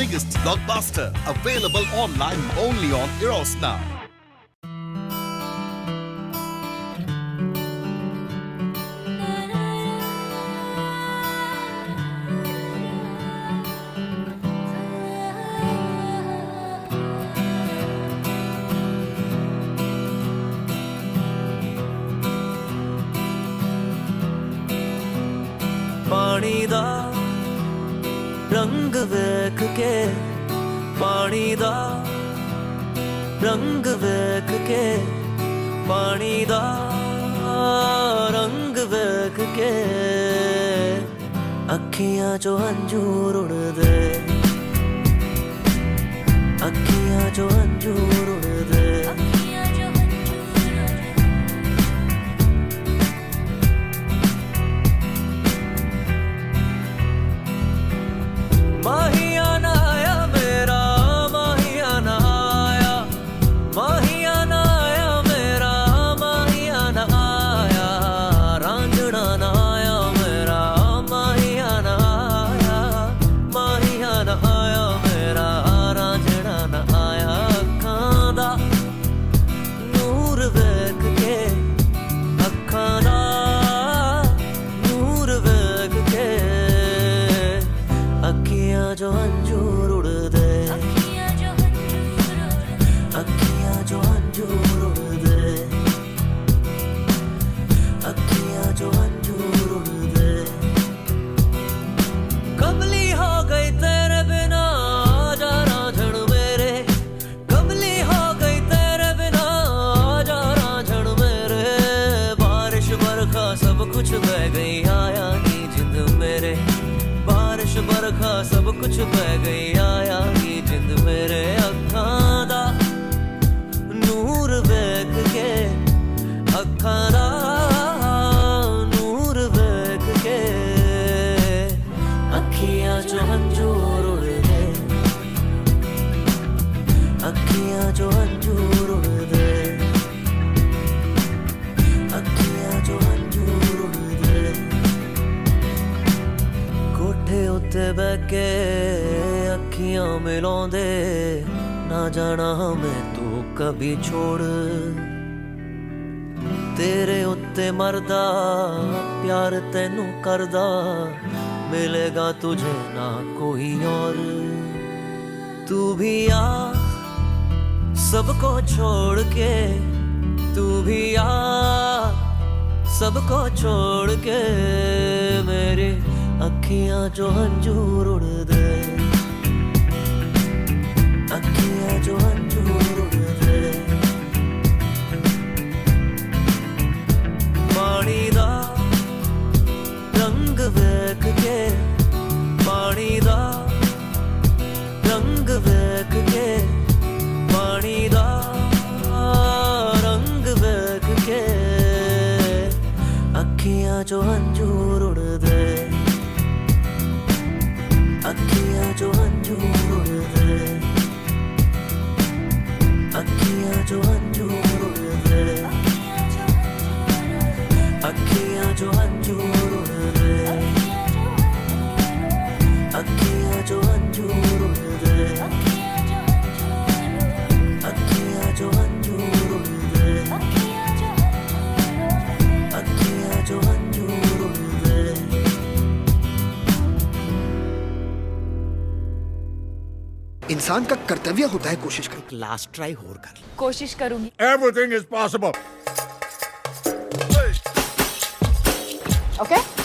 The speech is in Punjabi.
biggest blockbuster. Available online only on Eros now. पानी दा ਰੰਗ ਵੇਖ ਕੇ, ਪਾਣੀ ਦਾ ਰੰਗ ਵੇਖ ਕੇ, ਪਾਣੀ ਦਾ ਰੰਗ ਵੇਖ ਕੇ। ਅੱਖੀਆਂ ਚੋਂ ਹੰਝੂਰ ਉੜਦੇ ਅੱਖੀਆਂ ਚੋਂ ਹੰਝੂਰ ਬਾਰਿਸ਼ ਬਰਖਾ ਸਭ ਕੁਝ ਪੈ ਗਈ ਆਇਆ ਨੀ ਜਿੰਦ ਮੇਰੇ ਅੱਖਾਂ ਦਾ। ਨੂਰ ਵੇਖ ਕੇ, ਅੱਖਾਂ ਦਾ। ਨੂਰ ਵੇਖ ਕੇ, ਅੱਖੀਆਂ ਚੋਂ ਹੰਝੂਰ ਉੜਦੇ ਅੱਖੀਆਂ ਚੋਂ ਹੰਝੂਰ ਤੇ ਬਹਿ ਕੇ ਅੱਖੀਆਂ ਮਿਲਾਉਂਦੇ, ਨਾ ਜਾਣਾ ਮੈਂ ਤੂੰ ਕਭੀ ਛੋੜ। ਤੇਰੇ ਉੱਤੇ ਮਰਦਾ, ਪਿਆਰ ਤੈਨੂੰ ਕਰਦਾ, ਮਿਲੇਗਾ ਤੁਝੇ ਨਾ ਕੋਈ ਔਰ। ਤੂੰ ਵੀ ਆ, ਸਭ ਕੋ ਛੋੜ ਕੇ, ਤੂੰ ਵੀ ਆ, ਸਭ ਕੋ ਛੋੜ ਕੇ ਮੇਰੇ ਅੱਖੀਆਂ ਚੋਂ ਹੰਝੂ ਰੁੜਦੇ। ਅੱਖੀਆਂ ਚੋਂ ਹੰਝੂ ਰੁੜਦੇ। ਪਾਣੀ ਦਾ ਰੰਗ ਵੇਖ ਕੇ, ਪਾਣੀ ਦਾ ਰੰਗ ਵੇਖ ਕੇ, ਪਾਣੀ ਦਾ ਰੰਗ ਵੇਖ ਕੇ, ਅੱਖੀਆਂ ਚੋਂ ਹੰਝੂ ਰੁੜਦੇ। ਅੱਖੀਆਂ ਚੋਂ ਹੰਝੂਰ ਉੜਦੇ इंसान का कर्तव्य होता है कोशिश कर लास्ट ट्राई और कर कोशिश करूंगी everything is possible okay okay?